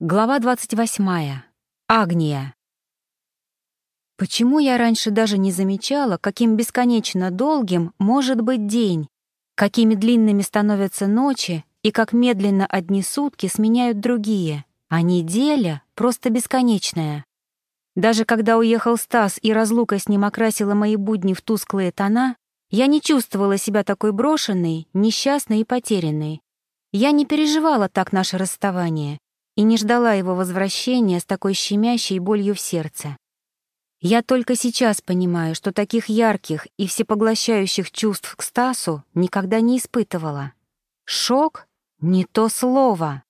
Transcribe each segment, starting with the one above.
Глава 28. Агния. Почему я раньше даже не замечала, каким бесконечно долгим может быть день, какими длинными становятся ночи и как медленно одни сутки сменяют другие, а неделя просто бесконечная. Даже когда уехал Стас и разлука с ним окрасила мои будни в тусклые тона, я не чувствовала себя такой брошенной, несчастной и потерянной. Я не переживала так наше расставание и не ждала его возвращения с такой щемящей болью в сердце. Я только сейчас понимаю, что таких ярких и всепоглощающих чувств к Стасу никогда не испытывала. Шок — не то слово.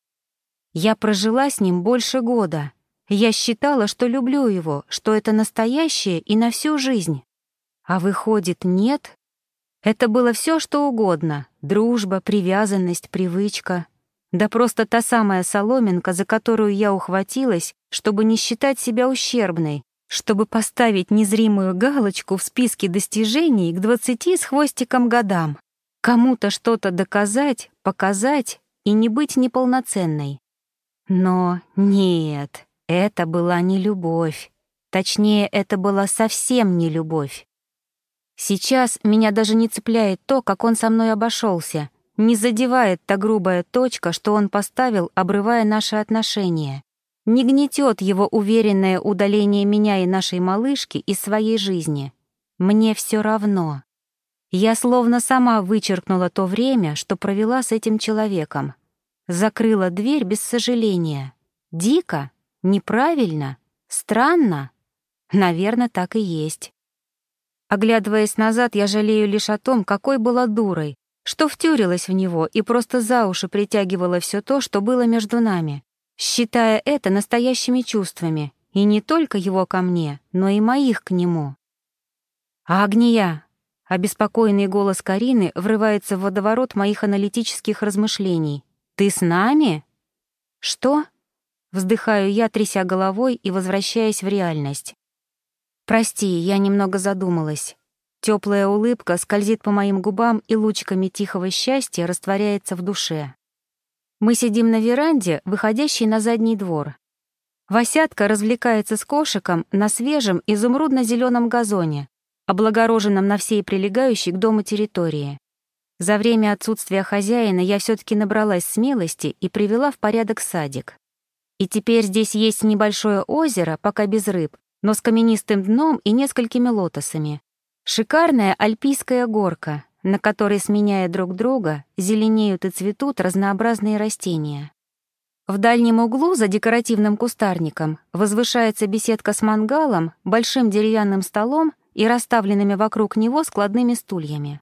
Я прожила с ним больше года. Я считала, что люблю его, что это настоящее и на всю жизнь. А выходит, нет? Это было все, что угодно — дружба, привязанность, привычка — да просто та самая соломинка, за которую я ухватилась, чтобы не считать себя ущербной, чтобы поставить незримую галочку в списке достижений к двадцати с хвостиком годам. Кому-то что-то доказать, показать и не быть неполноценной. Но нет, это была не любовь. Точнее, это была совсем не любовь. Сейчас меня даже не цепляет то, как он со мной обошелся, не задевает та грубая точка, что он поставил, обрывая наши отношения. Не гнетет его уверенное удаление меня и нашей малышки из своей жизни. Мне все равно. Я словно сама вычеркнула то время, что провела с этим человеком. Закрыла дверь без сожаления. Дико? Неправильно? Странно? Наверное, так и есть. Оглядываясь назад, я жалею лишь о том, какой была дурой, что втюрилась в него и просто за уши притягивала все то, что было между нами, считая это настоящими чувствами, и не только его ко мне, но и моих к нему. «Агния!» — обеспокоенный голос Карины врывается в водоворот моих аналитических размышлений. «Ты с нами?» «Что?» — вздыхаю я, тряся головой и возвращаясь в реальность. «Прости, я немного задумалась. Теплая улыбка скользит по моим губам и лучиками тихого счастья растворяется в душе. Мы сидим на веранде, выходящей на задний двор. Васятка развлекается с кошиком на свежем изумрудно зеленом газоне, облагороженном на всей прилегающей к дому территории. За время отсутствия хозяина я все таки набралась смелости и привела в порядок садик. И теперь здесь есть небольшое озеро, пока без рыб, но с каменистым дном и несколькими лотосами. Шикарная альпийская горка, на которой, сменяя друг друга, зеленеют и цветут разнообразные растения. В дальнем углу, за декоративным кустарником, возвышается беседка с мангалом, большим деревянным столом и расставленными вокруг него складными стульями.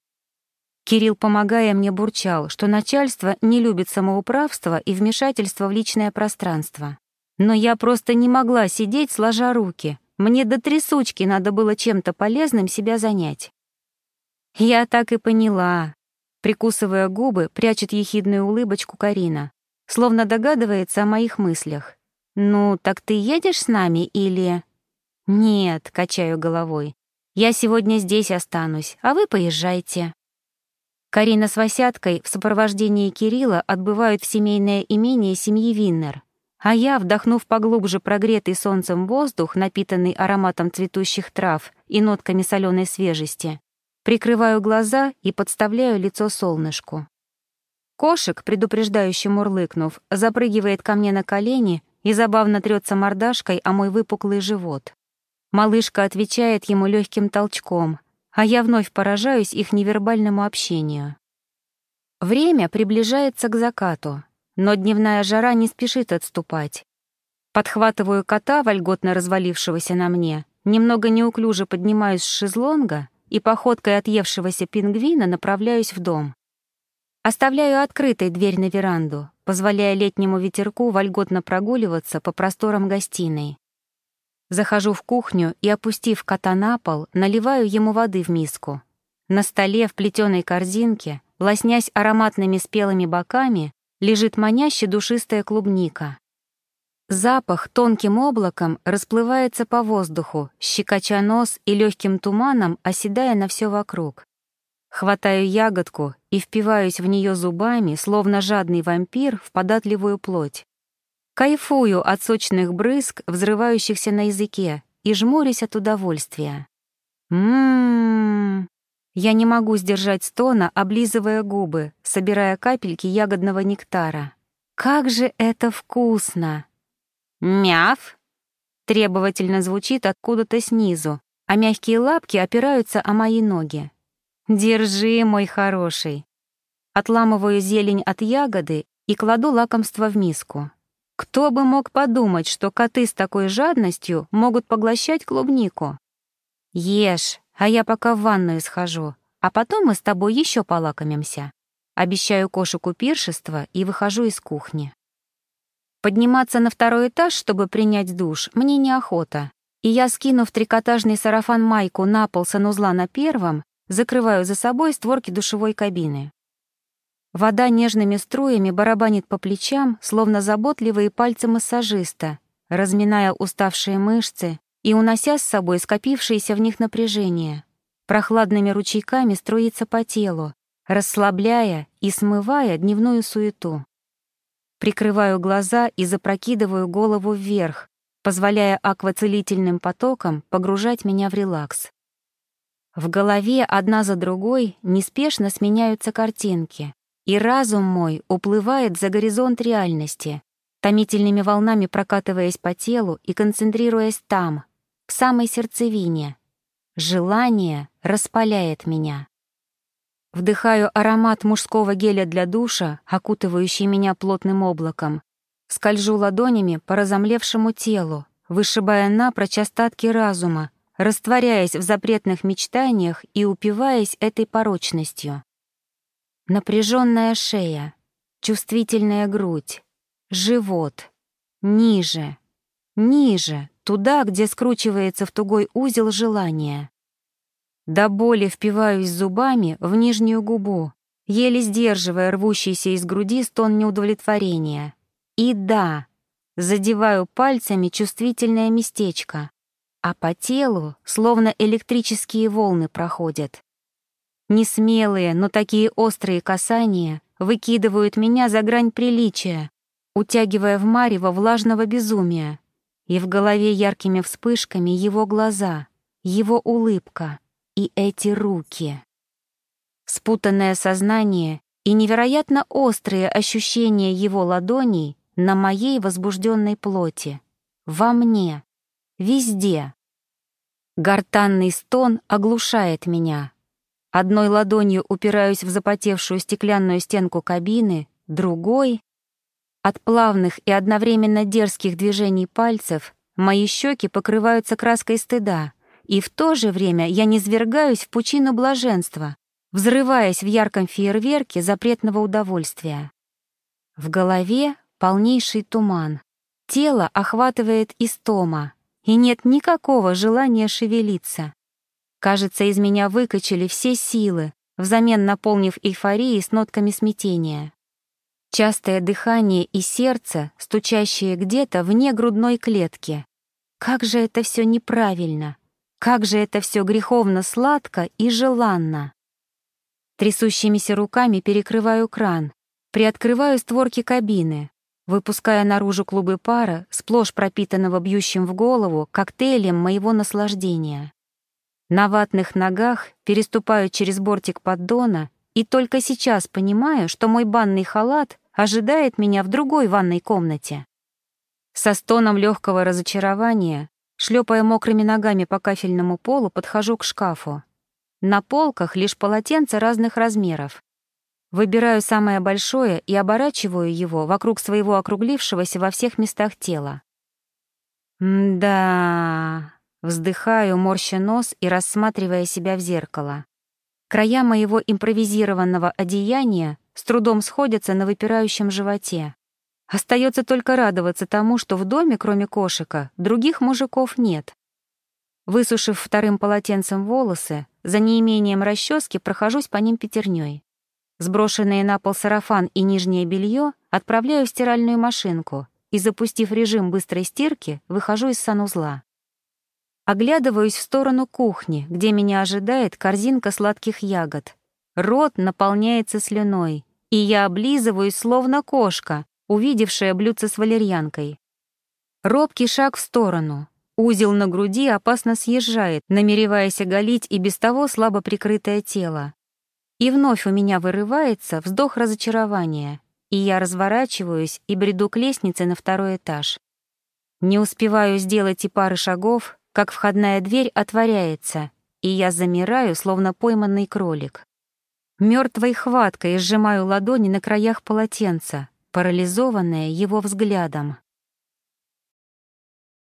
Кирилл, помогая мне, бурчал, что начальство не любит самоуправство и вмешательство в личное пространство. Но я просто не могла сидеть, сложа руки, мне до трясучки надо было чем-то полезным себя занять. Я так и поняла. Прикусывая губы, прячет ехидную улыбочку Карина, словно догадывается о моих мыслях. «Ну, так ты едешь с нами или...» «Нет», — качаю головой. «Я сегодня здесь останусь, а вы поезжайте». Карина с Васяткой в сопровождении Кирилла отбывают в семейное имение семьи Виннер. А я, вдохнув поглубже прогретый солнцем воздух, напитанный ароматом цветущих трав и нотками соленой свежести, прикрываю глаза и подставляю лицо солнышку. Кошек, предупреждающе мурлыкнув, запрыгивает ко мне на колени и забавно трется мордашкой о мой выпуклый живот. Малышка отвечает ему легким толчком, а я вновь поражаюсь их невербальному общению. Время приближается к закату, но дневная жара не спешит отступать. Подхватываю кота, вольготно развалившегося на мне, немного неуклюже поднимаюсь с шезлонга и походкой отъевшегося пингвина направляюсь в дом. Оставляю открытой дверь на веранду, позволяя летнему ветерку вольготно прогуливаться по просторам гостиной. Захожу в кухню и, опустив кота на пол, наливаю ему воды в миску. На столе в плетеной корзинке, лоснясь ароматными спелыми боками, лежит маняще душистая клубника. Запах тонким облаком расплывается по воздуху, щекоча нос и легким туманом, оседая на все вокруг. Хватаю ягодку и впиваюсь в нее зубами, словно жадный вампир в податливую плоть. Кайфую от сочных брызг, взрывающихся на языке, и жмурюсь от удовольствия. Ммм. Я не могу сдержать стона, облизывая губы, собирая капельки ягодного нектара. Как же это вкусно! Мяв! Требовательно звучит откуда-то снизу, а мягкие лапки опираются о мои ноги. Держи, мой хороший. Отламываю зелень от ягоды и кладу лакомство в миску. Кто бы мог подумать, что коты с такой жадностью могут поглощать клубнику? Ешь, а я пока в ванную схожу, а потом мы с тобой еще полакомимся. Обещаю кошику пиршество и выхожу из кухни. Подниматься на второй этаж, чтобы принять душ, мне неохота, и я, скинув трикотажный сарафан-майку на пол санузла на первом, закрываю за собой створки душевой кабины. Вода нежными струями барабанит по плечам, словно заботливые пальцы массажиста, разминая уставшие мышцы и унося с собой скопившееся в них напряжение. Прохладными ручейками струится по телу, расслабляя и смывая дневную суету. Прикрываю глаза и запрокидываю голову вверх, позволяя аквацелительным потокам погружать меня в релакс. В голове одна за другой неспешно сменяются картинки, и разум мой уплывает за горизонт реальности, томительными волнами прокатываясь по телу и концентрируясь там, в самой сердцевине. Желание распаляет меня. Вдыхаю аромат мужского геля для душа, окутывающий меня плотным облаком. Скольжу ладонями по разомлевшему телу, вышибая напрочь остатки разума, растворяясь в запретных мечтаниях и упиваясь этой порочностью. Напряженная шея, чувствительная грудь, живот, ниже, ниже, туда, где скручивается в тугой узел желания. До боли впиваюсь зубами в нижнюю губу, еле сдерживая рвущийся из груди стон неудовлетворения. И да, задеваю пальцами чувствительное местечко, а по телу словно электрические волны проходят. Несмелые, но такие острые касания выкидывают меня за грань приличия, утягивая в марево влажного безумия. И в голове яркими вспышками его глаза, его улыбка и эти руки. Спутанное сознание и невероятно острые ощущения его ладоней на моей возбужденной плоти, во мне, везде. Гортанный стон оглушает меня, Одной ладонью упираюсь в запотевшую стеклянную стенку кабины, другой... От плавных и одновременно дерзких движений пальцев мои щеки покрываются краской стыда, и в то же время я низвергаюсь в пучину блаженства, взрываясь в ярком фейерверке запретного удовольствия. В голове полнейший туман, тело охватывает истома, и нет никакого желания шевелиться. Кажется, из меня выкачали все силы, взамен наполнив эйфорией с нотками смятения. Частое дыхание и сердце, стучащие где-то вне грудной клетки. Как же это все неправильно! Как же это все греховно сладко и желанно! Трясущимися руками перекрываю кран, приоткрываю створки кабины, выпуская наружу клубы пара, сплошь пропитанного бьющим в голову коктейлем моего наслаждения. На ватных ногах переступаю через бортик поддона и только сейчас понимаю, что мой банный халат ожидает меня в другой ванной комнате. Со стоном легкого разочарования, шлепая мокрыми ногами по кафельному полу, подхожу к шкафу. На полках лишь полотенца разных размеров. Выбираю самое большое и оборачиваю его вокруг своего округлившегося во всех местах тела. да Вздыхаю, морща нос и рассматривая себя в зеркало. Края моего импровизированного одеяния с трудом сходятся на выпирающем животе. Остается только радоваться тому, что в доме, кроме кошика, других мужиков нет. Высушив вторым полотенцем волосы, за неимением расчески прохожусь по ним пятерней. Сброшенные на пол сарафан и нижнее белье отправляю в стиральную машинку и, запустив режим быстрой стирки, выхожу из санузла. Оглядываюсь в сторону кухни, где меня ожидает корзинка сладких ягод. Рот наполняется слюной, и я облизываюсь, словно кошка, увидевшая блюдце с валерьянкой. Робкий шаг в сторону. Узел на груди опасно съезжает, намереваясь оголить и без того слабо прикрытое тело. И вновь у меня вырывается вздох разочарования, и я разворачиваюсь и бреду к лестнице на второй этаж. Не успеваю сделать и пары шагов, как входная дверь отворяется, и я замираю, словно пойманный кролик. Мертвой хваткой сжимаю ладони на краях полотенца, парализованная его взглядом.